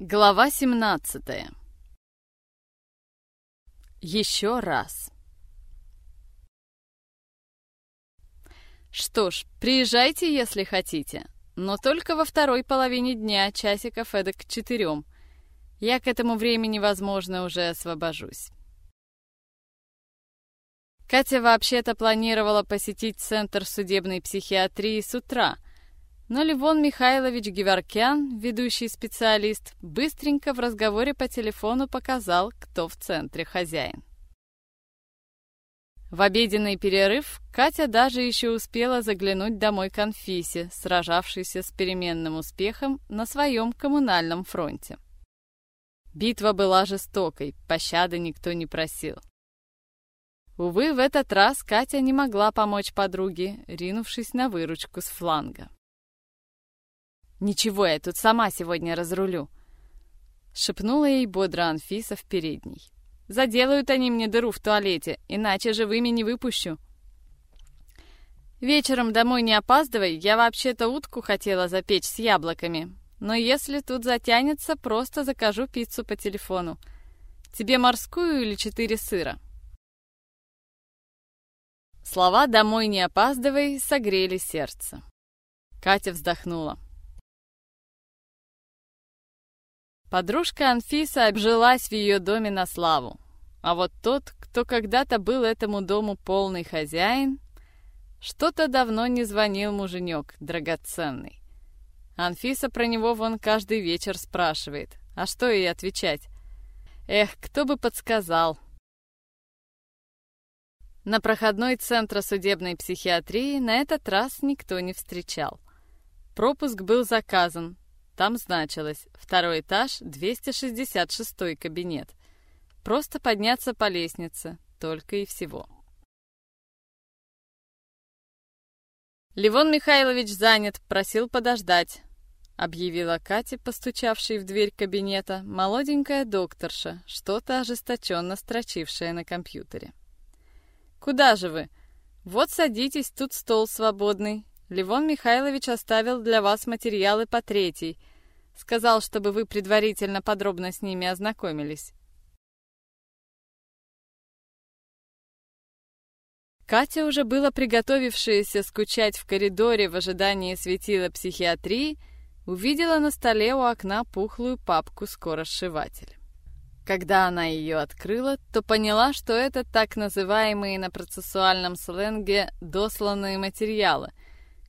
Глава 17 Еще раз. Что ж, приезжайте, если хотите, но только во второй половине дня, часиков эдак к четырем. Я к этому времени, возможно, уже освобожусь. Катя вообще-то планировала посетить Центр судебной психиатрии с утра — но Ливон Михайлович Геворкян, ведущий специалист, быстренько в разговоре по телефону показал, кто в центре хозяин. В обеденный перерыв Катя даже еще успела заглянуть домой к Анфисе, сражавшейся с переменным успехом на своем коммунальном фронте. Битва была жестокой, пощады никто не просил. Увы, в этот раз Катя не могла помочь подруге, ринувшись на выручку с фланга. «Ничего, я тут сама сегодня разрулю», — шепнула ей бодро Анфиса в передней. «Заделают они мне дыру в туалете, иначе живыми не выпущу». «Вечером домой не опаздывай, я вообще-то утку хотела запечь с яблоками. Но если тут затянется, просто закажу пиццу по телефону. Тебе морскую или четыре сыра?» Слова «домой не опаздывай» согрели сердце. Катя вздохнула. Подружка Анфиса обжилась в ее доме на славу. А вот тот, кто когда-то был этому дому полный хозяин, что-то давно не звонил муженек, драгоценный. Анфиса про него вон каждый вечер спрашивает. А что ей отвечать? Эх, кто бы подсказал. На проходной центра судебной психиатрии на этот раз никто не встречал. Пропуск был заказан, там значилось «Второй этаж, 266 кабинет». Просто подняться по лестнице, только и всего. «Ливон Михайлович занят, просил подождать», — объявила Катя, постучавшей в дверь кабинета, молоденькая докторша, что-то ожесточенно строчившая на компьютере. «Куда же вы? Вот садитесь, тут стол свободный. Ливон Михайлович оставил для вас материалы по третьей, Сказал, чтобы вы предварительно подробно с ними ознакомились. Катя, уже было приготовившаяся скучать в коридоре в ожидании светила психиатрии, увидела на столе у окна пухлую папку «Скоросшиватель». Когда она ее открыла, то поняла, что это так называемые на процессуальном сленге «досланные материалы»,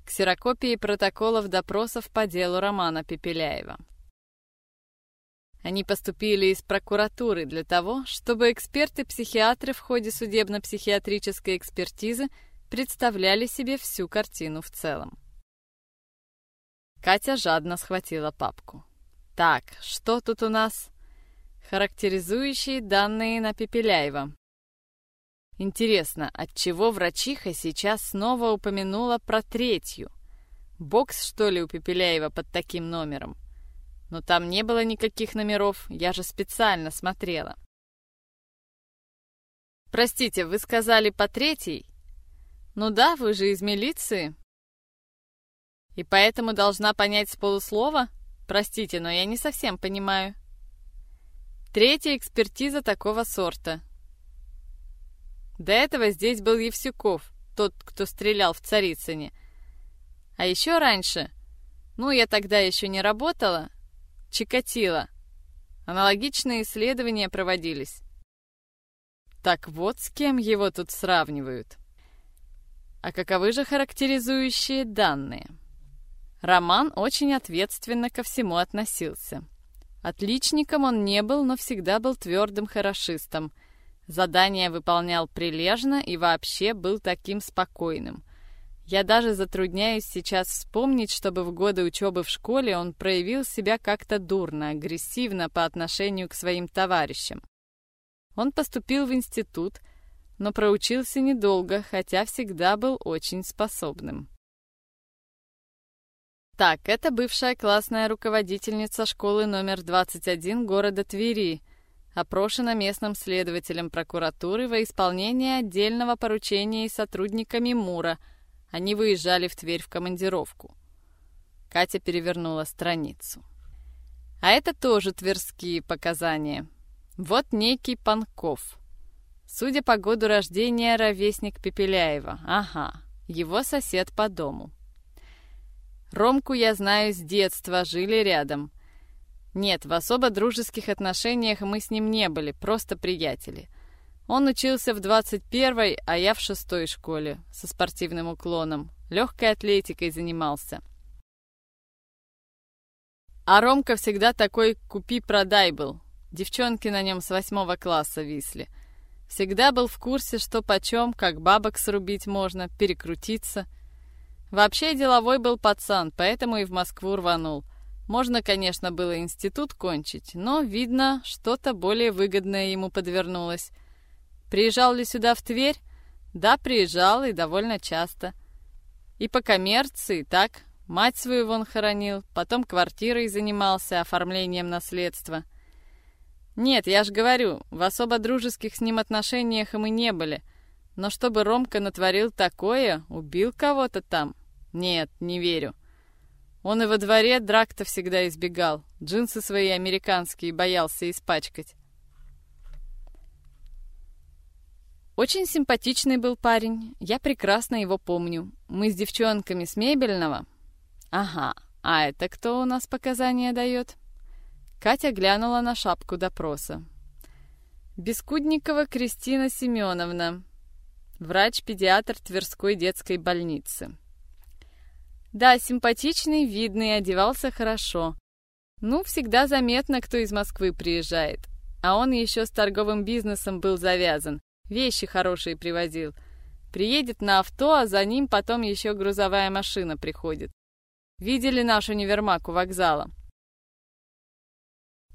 ксерокопии протоколов допросов по делу Романа Пепеляева. Они поступили из прокуратуры для того, чтобы эксперты-психиатры в ходе судебно-психиатрической экспертизы представляли себе всю картину в целом. Катя жадно схватила папку. Так, что тут у нас? Характеризующие данные на Пепеляева. Интересно, от чего врачиха сейчас снова упомянула про третью? Бокс, что ли, у Пепеляева под таким номером? Но там не было никаких номеров, я же специально смотрела. Простите, вы сказали по третьей? Ну да, вы же из милиции. И поэтому должна понять с полуслова? Простите, но я не совсем понимаю. Третья экспертиза такого сорта. До этого здесь был Евсюков, тот, кто стрелял в Царицыне. А еще раньше, ну, я тогда еще не работала, Чикатило. Аналогичные исследования проводились. Так вот, с кем его тут сравнивают. А каковы же характеризующие данные? Роман очень ответственно ко всему относился. Отличником он не был, но всегда был твердым хорошистом – Задание выполнял прилежно и вообще был таким спокойным. Я даже затрудняюсь сейчас вспомнить, чтобы в годы учебы в школе он проявил себя как-то дурно, агрессивно по отношению к своим товарищам. Он поступил в институт, но проучился недолго, хотя всегда был очень способным. Так, это бывшая классная руководительница школы номер 21 города Твери, опрошена местным следователем прокуратуры во исполнение отдельного поручения и сотрудниками МУРа. Они выезжали в Тверь в командировку. Катя перевернула страницу. А это тоже тверские показания. Вот некий Панков. Судя по году рождения, ровесник Пепеляева. Ага, его сосед по дому. Ромку я знаю с детства, жили рядом. Нет, в особо дружеских отношениях мы с ним не были, просто приятели. Он учился в 21-й, а я в шестой школе, со спортивным уклоном. Легкой атлетикой занимался. А Ромка всегда такой «купи-продай» был. Девчонки на нем с восьмого класса висли. Всегда был в курсе, что почем, как бабок срубить можно, перекрутиться. Вообще деловой был пацан, поэтому и в Москву рванул. Можно, конечно, было институт кончить, но, видно, что-то более выгодное ему подвернулось. Приезжал ли сюда в Тверь? Да, приезжал и довольно часто. И по коммерции, так, Мать свою вон хоронил, потом квартирой занимался, оформлением наследства. Нет, я ж говорю, в особо дружеских с ним отношениях мы не были. Но чтобы Ромка натворил такое, убил кого-то там? Нет, не верю. Он и во дворе драк-то всегда избегал. Джинсы свои американские боялся испачкать. Очень симпатичный был парень, я прекрасно его помню. Мы с девчонками с мебельного «Ага, а это кто у нас показания дает?» Катя глянула на шапку допроса. Бескудникова Кристина Семеновна, врач-педиатр Тверской детской больницы. Да, симпатичный, видный, одевался хорошо. Ну, всегда заметно, кто из Москвы приезжает. А он еще с торговым бизнесом был завязан, вещи хорошие привозил. Приедет на авто, а за ним потом еще грузовая машина приходит. Видели наш универмаг у вокзала?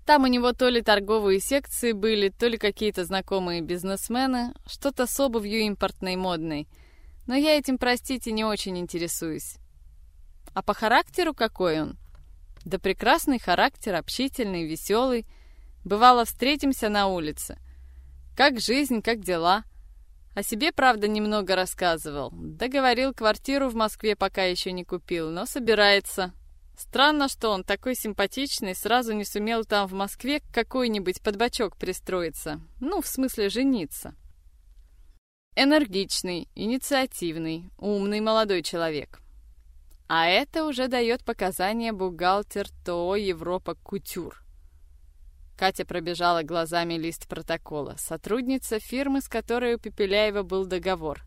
Там у него то ли торговые секции были, то ли какие-то знакомые бизнесмены, что-то с обувью импортной модной. Но я этим, простите, не очень интересуюсь. А по характеру какой он? Да прекрасный характер, общительный, веселый. Бывало, встретимся на улице. Как жизнь, как дела? О себе, правда, немного рассказывал. Договорил квартиру в Москве пока еще не купил, но собирается. Странно, что он такой симпатичный, сразу не сумел там в Москве какой-нибудь подбачок пристроиться. Ну, в смысле, жениться. Энергичный, инициативный, умный молодой человек. А это уже дает показания бухгалтер ТО «Европа Кутюр». Катя пробежала глазами лист протокола. Сотрудница фирмы, с которой у Пепеляева был договор.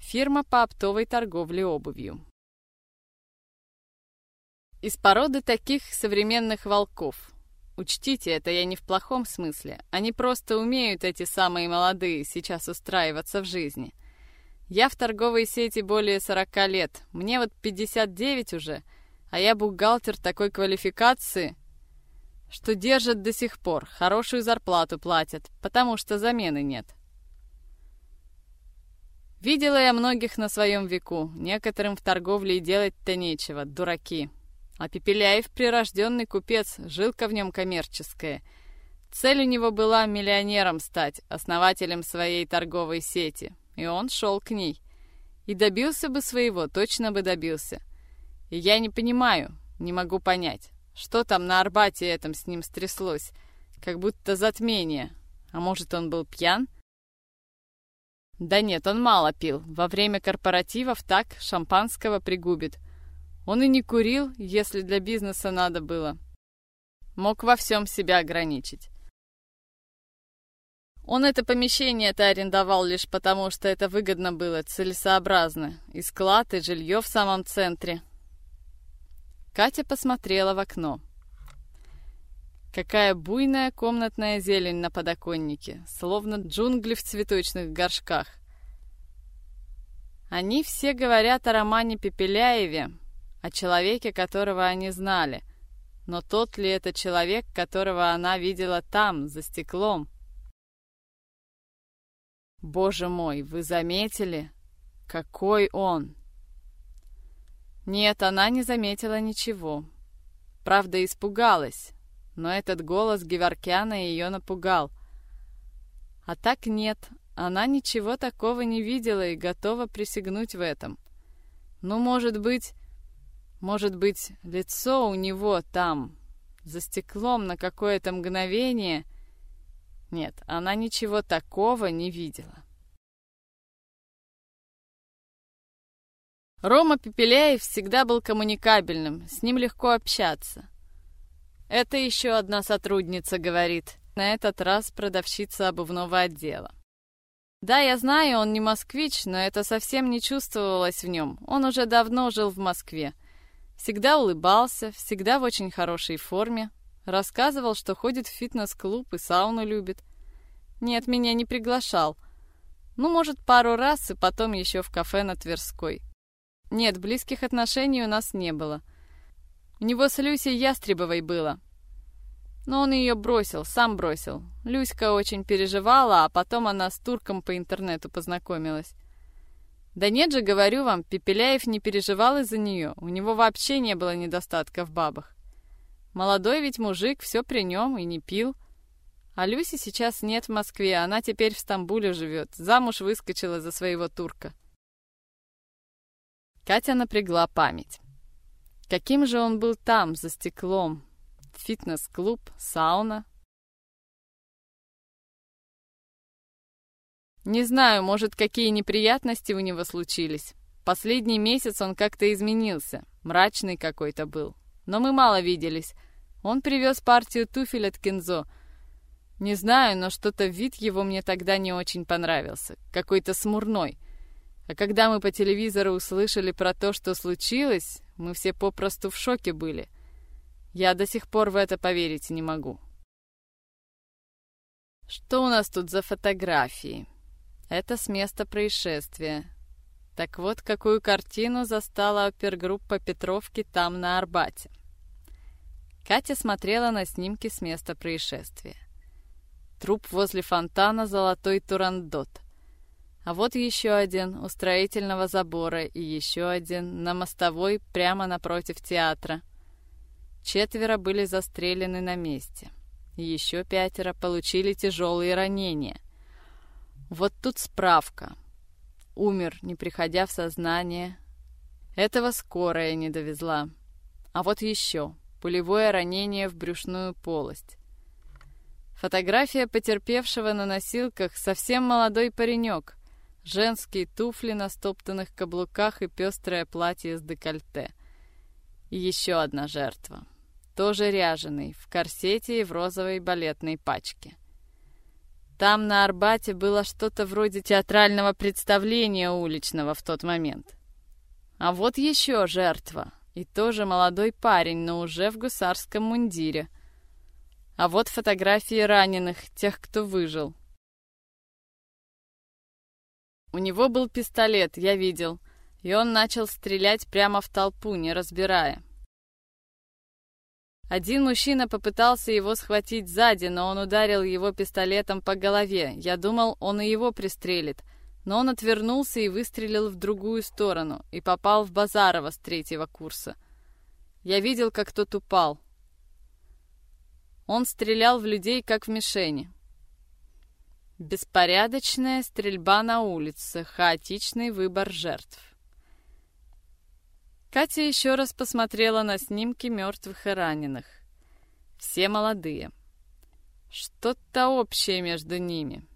Фирма по оптовой торговле обувью. Из породы таких современных волков. Учтите, это я не в плохом смысле. Они просто умеют, эти самые молодые, сейчас устраиваться в жизни. Я в торговой сети более 40 лет. Мне вот 59 уже. А я бухгалтер такой квалификации, что держат до сих пор, хорошую зарплату платят, потому что замены нет. Видела я многих на своем веку, некоторым в торговле и делать-то нечего, дураки. А Пепеляев, прирожденный купец, жилка в нем коммерческая. Цель у него была миллионером стать, основателем своей торговой сети, и он шел к ней. И добился бы своего, точно бы добился. И я не понимаю, не могу понять, что там на Арбате этом с ним стряслось? Как будто затмение. А может, он был пьян? Да нет, он мало пил. Во время корпоративов так шампанского пригубит. Он и не курил, если для бизнеса надо было. Мог во всем себя ограничить. Он это помещение-то арендовал лишь потому, что это выгодно было, целесообразно. И склад, и жилье в самом центре. Катя посмотрела в окно. Какая буйная комнатная зелень на подоконнике, словно джунгли в цветочных горшках. Они все говорят о романе Пепеляеве, о человеке, которого они знали. Но тот ли это человек, которого она видела там, за стеклом? Боже мой, вы заметили? Какой он! Нет, она не заметила ничего. Правда, испугалась, но этот голос Геворкяна ее напугал. А так нет, она ничего такого не видела и готова присягнуть в этом. Ну, может быть... Может быть, лицо у него там, за стеклом на какое-то мгновение... Нет, она ничего такого не видела. Рома Пепеляев всегда был коммуникабельным, с ним легко общаться. Это еще одна сотрудница говорит, на этот раз продавщица обувного отдела. Да, я знаю, он не москвич, но это совсем не чувствовалось в нем. Он уже давно жил в Москве. Всегда улыбался, всегда в очень хорошей форме. Рассказывал, что ходит в фитнес-клуб и сауну любит. Нет, меня не приглашал. Ну, может, пару раз и потом еще в кафе на Тверской. Нет, близких отношений у нас не было. У него с Люсей Ястребовой было. Но он ее бросил, сам бросил. Люська очень переживала, а потом она с турком по интернету познакомилась. Да нет же, говорю вам, Пепеляев не переживал из-за нее. У него вообще не было недостатка в бабах. Молодой ведь мужик, все при нем и не пил. А Люси сейчас нет в Москве, она теперь в Стамбуле живет. Замуж выскочила за своего турка. Катя напрягла память. Каким же он был там, за стеклом? Фитнес-клуб, сауна. Не знаю, может, какие неприятности у него случились. Последний месяц он как-то изменился, мрачный какой-то был. Но мы мало виделись. Он привез партию туфель от Кензо. Не знаю, но что-то вид его мне тогда не очень понравился. Какой-то смурной. А когда мы по телевизору услышали про то, что случилось, мы все попросту в шоке были. Я до сих пор в это поверить не могу. Что у нас тут за фотографии? Это с места происшествия. Так вот, какую картину застала опергруппа Петровки там, на Арбате. Катя смотрела на снимки с места происшествия. Труп возле фонтана «Золотой Турандот», а вот еще один у строительного забора и еще один на мостовой прямо напротив театра. Четверо были застрелены на месте. Еще пятеро получили тяжелые ранения. Вот тут справка. Умер, не приходя в сознание. Этого скорая не довезла. А вот еще. Пулевое ранение в брюшную полость. Фотография потерпевшего на носилках совсем молодой паренек. Женские туфли на стоптанных каблуках и пестрое платье с декольте. И еще одна жертва. Тоже ряженый, в корсете и в розовой балетной пачке. Там на Арбате было что-то вроде театрального представления уличного в тот момент. А вот еще жертва. И тоже молодой парень, но уже в гусарском мундире. А вот фотографии раненых, тех, кто выжил. У него был пистолет, я видел, и он начал стрелять прямо в толпу, не разбирая. Один мужчина попытался его схватить сзади, но он ударил его пистолетом по голове. Я думал, он и его пристрелит. Но он отвернулся и выстрелил в другую сторону, и попал в Базарова с третьего курса. Я видел, как тот упал. Он стрелял в людей, как в мишени. Беспорядочная стрельба на улице, хаотичный выбор жертв. Катя еще раз посмотрела на снимки мертвых и раненых. Все молодые. Что-то общее между ними.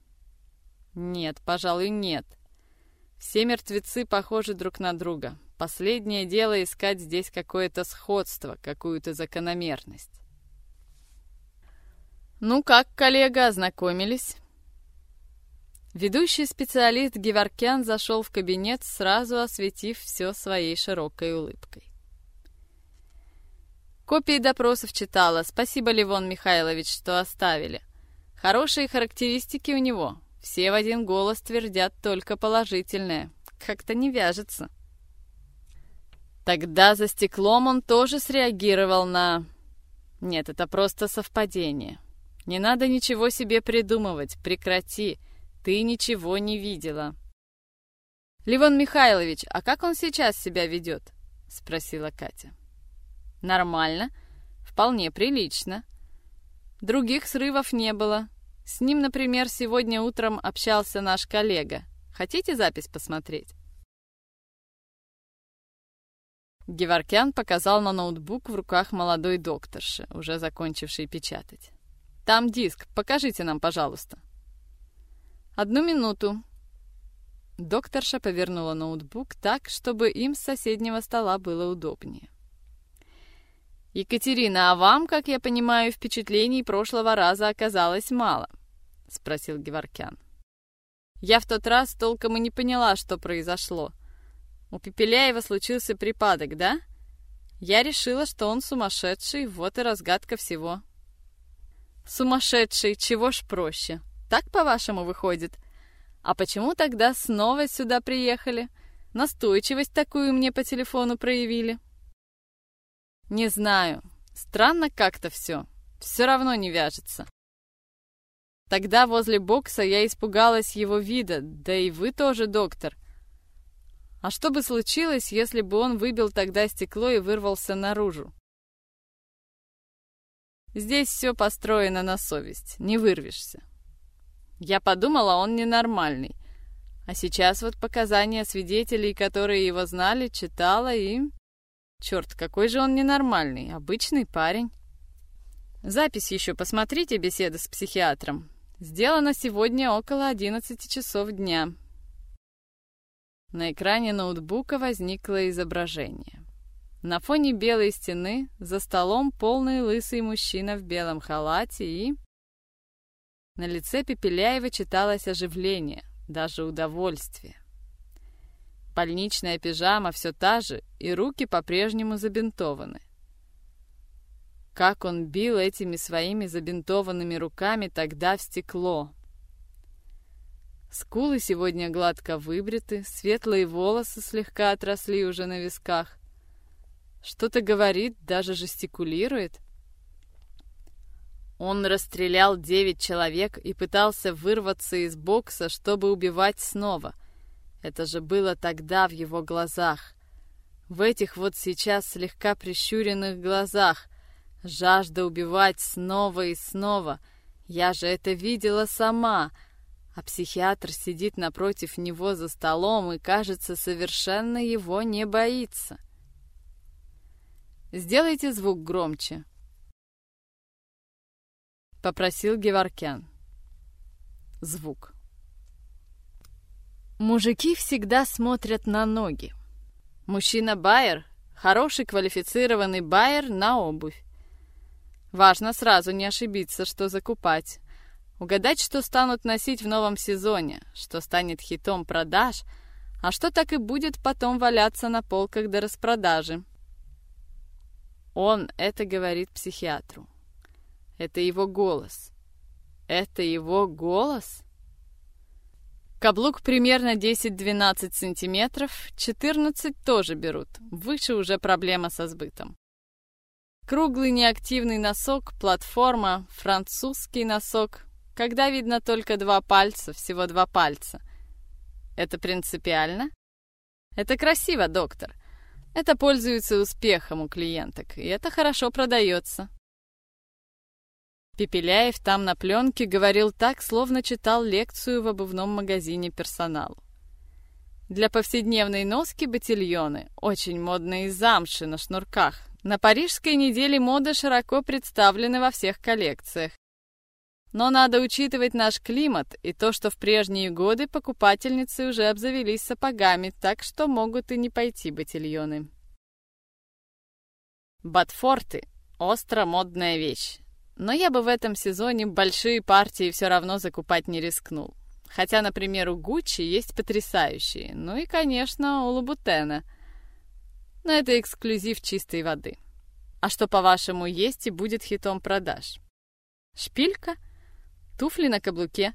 Нет, пожалуй, нет. Все мертвецы похожи друг на друга. Последнее дело искать здесь какое-то сходство, какую-то закономерность. «Ну как, коллега, ознакомились?» Ведущий специалист Геворкян зашел в кабинет, сразу осветив все своей широкой улыбкой. Копии допросов читала. Спасибо, Левон Михайлович, что оставили. Хорошие характеристики у него. Все в один голос твердят только положительное. Как-то не вяжется. Тогда за стеклом он тоже среагировал на... Нет, это просто совпадение. Не надо ничего себе придумывать. Прекрати. Ты ничего не видела. Ливон Михайлович, а как он сейчас себя ведет? Спросила Катя. Нормально, вполне прилично. Других срывов не было. С ним, например, сегодня утром общался наш коллега. Хотите запись посмотреть? Геворкян показал на ноутбук в руках молодой докторши, уже закончившей печатать. «Там диск, покажите нам, пожалуйста». «Одну минуту». Докторша повернула ноутбук так, чтобы им с соседнего стола было удобнее. «Екатерина, а вам, как я понимаю, впечатлений прошлого раза оказалось мало?» — спросил Геворкян. «Я в тот раз толком и не поняла, что произошло. У Пепеляева случился припадок, да? Я решила, что он сумасшедший, вот и разгадка всего». «Сумасшедший, чего ж проще? Так, по-вашему, выходит? А почему тогда снова сюда приехали? Настойчивость такую мне по телефону проявили?» Не знаю. Странно как-то все. Все равно не вяжется. Тогда возле бокса я испугалась его вида, да и вы тоже, доктор. А что бы случилось, если бы он выбил тогда стекло и вырвался наружу? Здесь все построено на совесть, не вырвешься. Я подумала, он ненормальный. А сейчас вот показания свидетелей, которые его знали, читала и... Черт, какой же он ненормальный, обычный парень. Запись еще посмотрите, беседа с психиатром. Сделана сегодня около 11 часов дня. На экране ноутбука возникло изображение. На фоне белой стены за столом полный лысый мужчина в белом халате и... На лице Пепеляева читалось оживление, даже удовольствие. Больничная пижама все та же, и руки по-прежнему забинтованы. Как он бил этими своими забинтованными руками тогда в стекло. Скулы сегодня гладко выбриты, светлые волосы слегка отросли уже на висках. Что-то говорит, даже жестикулирует. Он расстрелял девять человек и пытался вырваться из бокса, чтобы убивать снова — это же было тогда в его глазах. В этих вот сейчас слегка прищуренных глазах. Жажда убивать снова и снова. Я же это видела сама. А психиатр сидит напротив него за столом и, кажется, совершенно его не боится. «Сделайте звук громче», — попросил Геворкян. Звук. Мужики всегда смотрят на ноги. Мужчина-байер – хороший квалифицированный байер на обувь. Важно сразу не ошибиться, что закупать. Угадать, что станут носить в новом сезоне, что станет хитом продаж, а что так и будет потом валяться на полках до распродажи. Он это говорит психиатру. Это его голос. Это его голос? Каблук примерно 10-12 сантиметров, 14 тоже берут, выше уже проблема со сбытом. Круглый неактивный носок, платформа, французский носок, когда видно только два пальца, всего два пальца. Это принципиально? Это красиво, доктор. Это пользуется успехом у клиенток, и это хорошо продается. Пепеляев там на пленке говорил так, словно читал лекцию в обувном магазине персоналу. Для повседневной носки ботильоны, очень модные замши на шнурках. На парижской неделе моды широко представлены во всех коллекциях. Но надо учитывать наш климат и то, что в прежние годы покупательницы уже обзавелись сапогами, так что могут и не пойти ботильоны. Ботфорты – остро модная вещь. Но я бы в этом сезоне большие партии все равно закупать не рискнул. Хотя, например, у Гуччи есть потрясающие. Ну и, конечно, у Лабутена. Но это эксклюзив чистой воды. А что, по-вашему, есть и будет хитом продаж? Шпилька? Туфли на каблуке?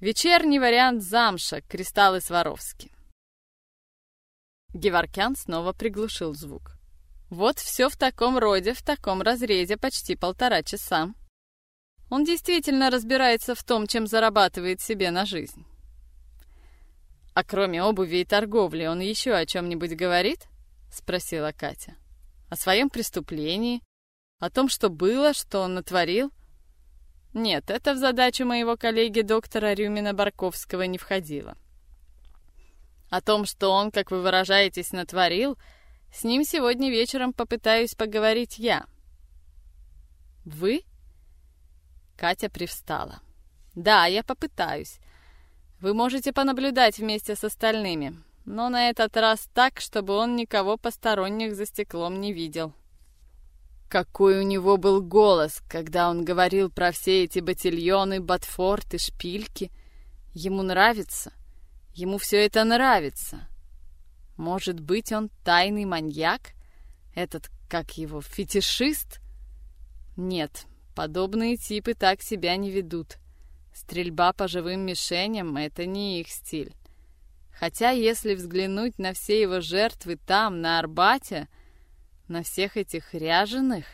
Вечерний вариант замша, кристаллы Сваровски. Геворкян снова приглушил звук. Вот все в таком роде, в таком разрезе почти полтора часа. Он действительно разбирается в том, чем зарабатывает себе на жизнь. А кроме обуви и торговли, он еще о чем-нибудь говорит? Спросила Катя. О своем преступлении? О том, что было, что он натворил? Нет, это в задачу моего коллеги доктора Рюмина-Барковского не входило. О том, что он, как вы выражаетесь, натворил — С ним сегодня вечером попытаюсь поговорить я. Вы? Катя привстала. Да, я попытаюсь. Вы можете понаблюдать вместе с остальными, но на этот раз так, чтобы он никого посторонних за стеклом не видел. Какой у него был голос, когда он говорил про все эти батильоны, ботфорты, шпильки. Ему нравится. Ему все это нравится. Может быть, он тайный маньяк? Этот, как его, фетишист? Нет, подобные типы так себя не ведут. Стрельба по живым мишеням — это не их стиль. Хотя, если взглянуть на все его жертвы там, на Арбате, на всех этих ряженых...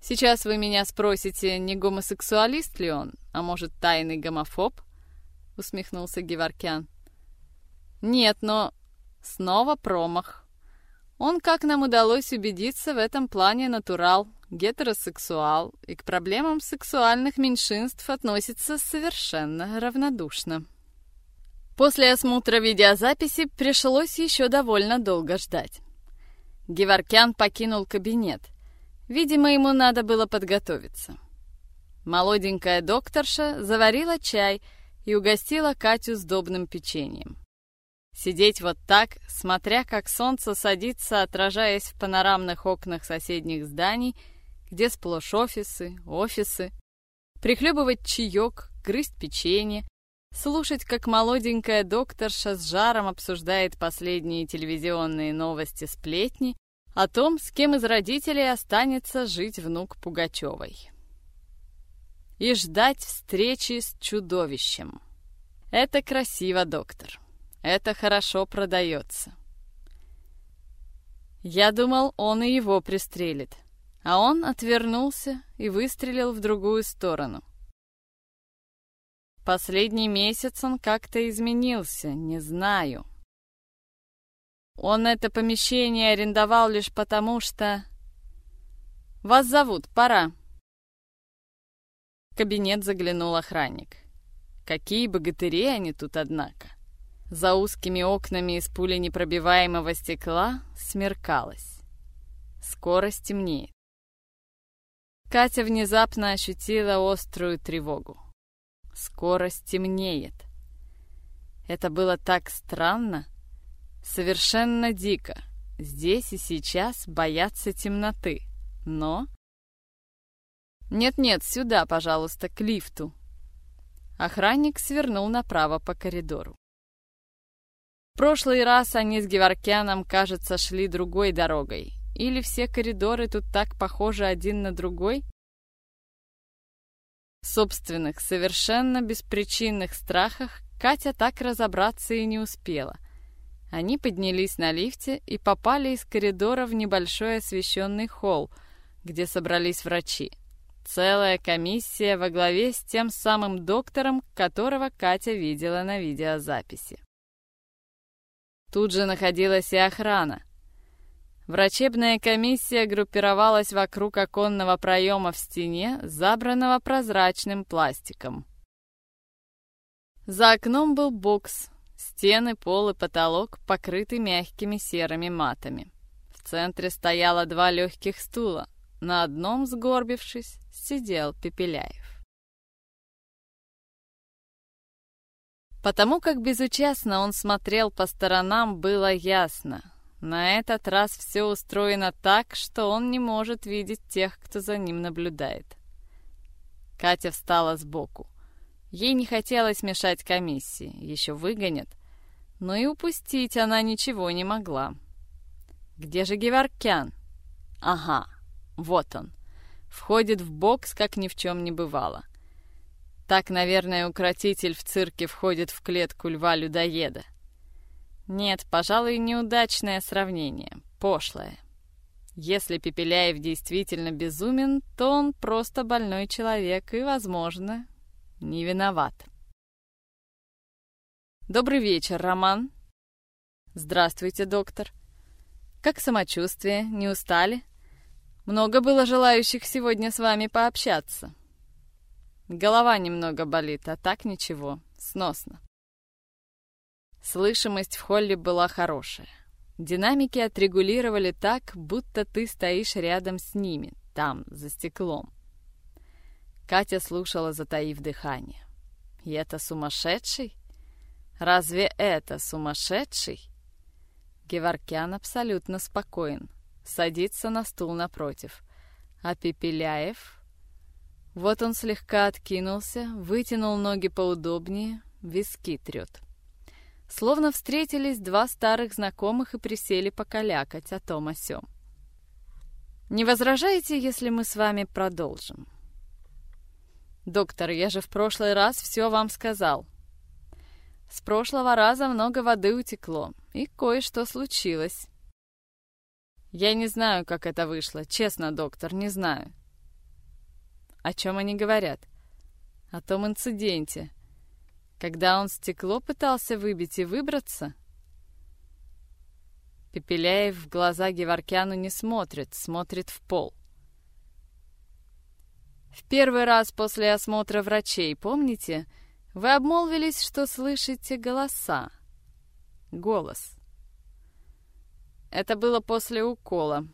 Сейчас вы меня спросите, не гомосексуалист ли он, а может, тайный гомофоб? Усмехнулся Геворкян. Нет, но снова промах. Он, как нам удалось убедиться, в этом плане натурал, гетеросексуал и к проблемам сексуальных меньшинств относится совершенно равнодушно. После осмотра видеозаписи пришлось еще довольно долго ждать. Геворкян покинул кабинет. Видимо, ему надо было подготовиться. Молоденькая докторша заварила чай и угостила Катю сдобным печеньем. Сидеть вот так, смотря как солнце садится, отражаясь в панорамных окнах соседних зданий, где сплошь офисы, офисы, прихлебывать чаек, грызть печенье, слушать, как молоденькая докторша с жаром обсуждает последние телевизионные новости-сплетни о том, с кем из родителей останется жить внук Пугачевой. И ждать встречи с чудовищем. Это красиво, доктор. Это хорошо продается. Я думал, он и его пристрелит. А он отвернулся и выстрелил в другую сторону. Последний месяц он как-то изменился, не знаю. Он это помещение арендовал лишь потому, что... «Вас зовут, пора!» В кабинет заглянул охранник. Какие богатыри они тут, однако. За узкими окнами из пули непробиваемого стекла смеркалось. Скоро стемнеет. Катя внезапно ощутила острую тревогу. Скоро стемнеет. Это было так странно, совершенно дико. Здесь и сейчас бояться темноты. Но... «Нет-нет, сюда, пожалуйста, к лифту». Охранник свернул направо по коридору. В прошлый раз они с Геворкяном, кажется, шли другой дорогой. Или все коридоры тут так похожи один на другой? Собственных, совершенно беспричинных страхах Катя так разобраться и не успела. Они поднялись на лифте и попали из коридора в небольшой освещенный холл, где собрались врачи. Целая комиссия во главе с тем самым доктором, которого Катя видела на видеозаписи. Тут же находилась и охрана. Врачебная комиссия группировалась вокруг оконного проема в стене, забранного прозрачным пластиком. За окном был бокс. Стены, пол и потолок покрыты мягкими серыми матами. В центре стояло два легких стула. На одном, сгорбившись, сидел Пепеляев. Потому как безучастно он смотрел по сторонам, было ясно. На этот раз все устроено так, что он не может видеть тех, кто за ним наблюдает. Катя встала сбоку. Ей не хотелось мешать комиссии, еще выгонят. Но и упустить она ничего не могла. Где же Геворкян? Ага, вот он. Входит в бокс, как ни в чем не бывало. Так, наверное, укротитель в цирке входит в клетку льва-людоеда. Нет, пожалуй, неудачное сравнение, пошлое. Если Пепеляев действительно безумен, то он просто больной человек и, возможно, не виноват. Добрый вечер, Роман. Здравствуйте, доктор. Как самочувствие? Не устали? Много было желающих сегодня с вами пообщаться. Голова немного болит, а так ничего, сносно. Слышимость в холле была хорошая. Динамики отрегулировали так, будто ты стоишь рядом с ними, там, за стеклом. Катя слушала, затаив дыхание. И это сумасшедший? Разве это сумасшедший? Геворкян абсолютно спокоен. Садится на стул напротив. А Пепеляев... Вот он слегка откинулся, вытянул ноги поудобнее, виски трет. Словно встретились два старых знакомых и присели покалякать о том о сём. «Не возражаете, если мы с вами продолжим?» «Доктор, я же в прошлый раз все вам сказал», с прошлого раза много воды утекло, и кое-что случилось. Я не знаю, как это вышло. Честно, доктор, не знаю. О чем они говорят? О том инциденте. Когда он стекло пытался выбить и выбраться? Пепеляев в глаза Геворкяну не смотрит, смотрит в пол. В первый раз после осмотра врачей, помните, вы обмолвились, что слышите голоса. Голос. Это было после укола.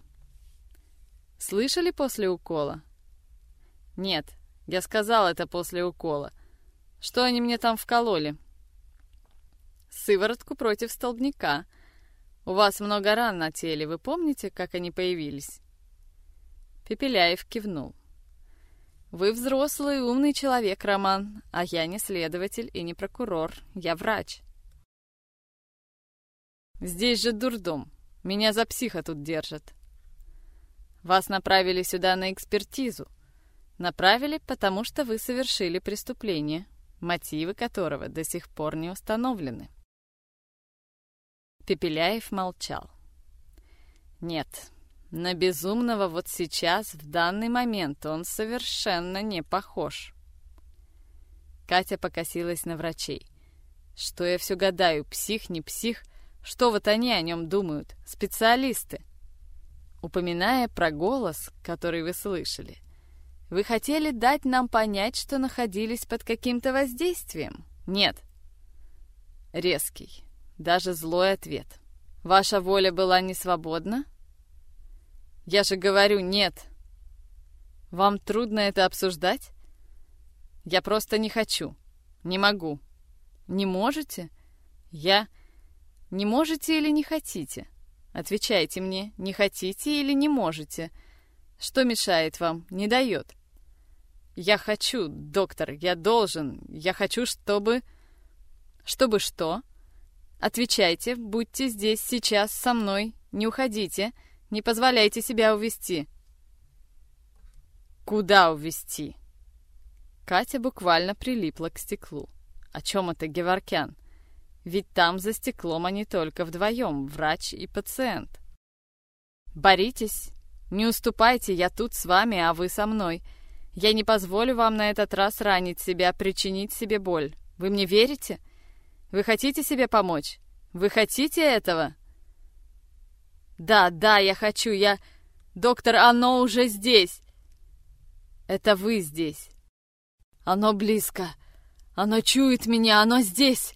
Слышали после укола? Нет, я сказал это после укола. Что они мне там вкололи? Сыворотку против столбняка. У вас много ран на теле, вы помните, как они появились? Пепеляев кивнул. Вы взрослый и умный человек, Роман, а я не следователь и не прокурор, я врач. Здесь же дурдом. Меня за психа тут держат. Вас направили сюда на экспертизу. Направили, потому что вы совершили преступление, мотивы которого до сих пор не установлены. Пепеляев молчал. Нет, на безумного вот сейчас, в данный момент, он совершенно не похож. Катя покосилась на врачей. Что я все гадаю, псих, не псих? Что вот они о нем думают, специалисты? Упоминая про голос, который вы слышали, вы хотели дать нам понять, что находились под каким-то воздействием? Нет. Резкий, даже злой ответ. Ваша воля была не свободна? Я же говорю нет. Вам трудно это обсуждать? Я просто не хочу. Не могу. Не можете? Я... Не можете или не хотите? Отвечайте мне, не хотите или не можете? Что мешает вам, не дает? Я хочу, доктор, я должен. Я хочу, чтобы... Чтобы что? Отвечайте, будьте здесь сейчас со мной, не уходите. Не позволяйте себя увести. Куда увести? Катя буквально прилипла к стеклу. О чем это Геворкян? Ведь там за стеклом они только вдвоем, врач и пациент. Боритесь, не уступайте, я тут с вами, а вы со мной. Я не позволю вам на этот раз ранить себя, причинить себе боль. Вы мне верите? Вы хотите себе помочь? Вы хотите этого? Да, да, я хочу, я... Доктор, оно уже здесь. Это вы здесь. Оно близко. Оно чует меня, оно здесь.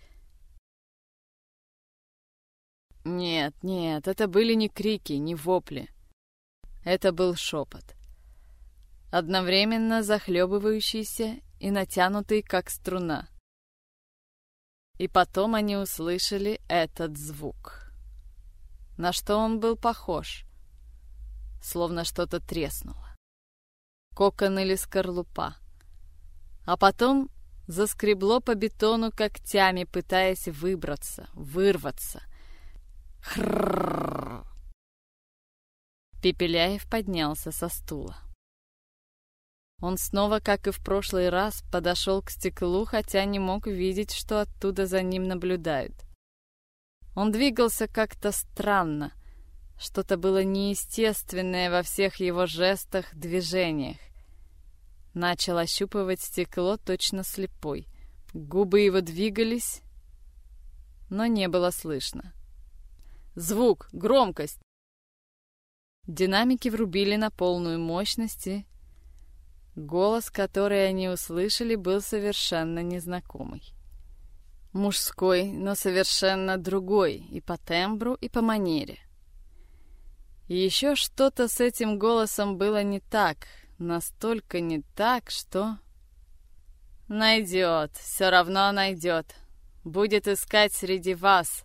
Нет, нет, это были не крики, не вопли. Это был шепот. Одновременно захлебывающийся и натянутый, как струна. И потом они услышали этот звук. На что он был похож? Словно что-то треснуло. Кокон или скорлупа. А потом заскребло по бетону когтями, пытаясь выбраться, вырваться. Хрррррр. Пепеляев поднялся со стула. Он снова, как и в прошлый раз, подошел к стеклу, хотя не мог видеть, что оттуда за ним наблюдают. Он двигался как-то странно. Что-то было неестественное во всех его жестах, движениях. Начал ощупывать стекло точно слепой. Губы его двигались, но не было слышно. Звук, громкость. Динамики врубили на полную мощность, голос, который они услышали, был совершенно незнакомый. Мужской, но совершенно другой и по тембру, и по манере. Еще что-то с этим голосом было не так, настолько не так, что... Найдет, все равно найдет. Будет искать среди вас.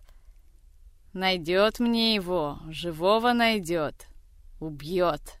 Найдет мне его, живого найдет. Убьет.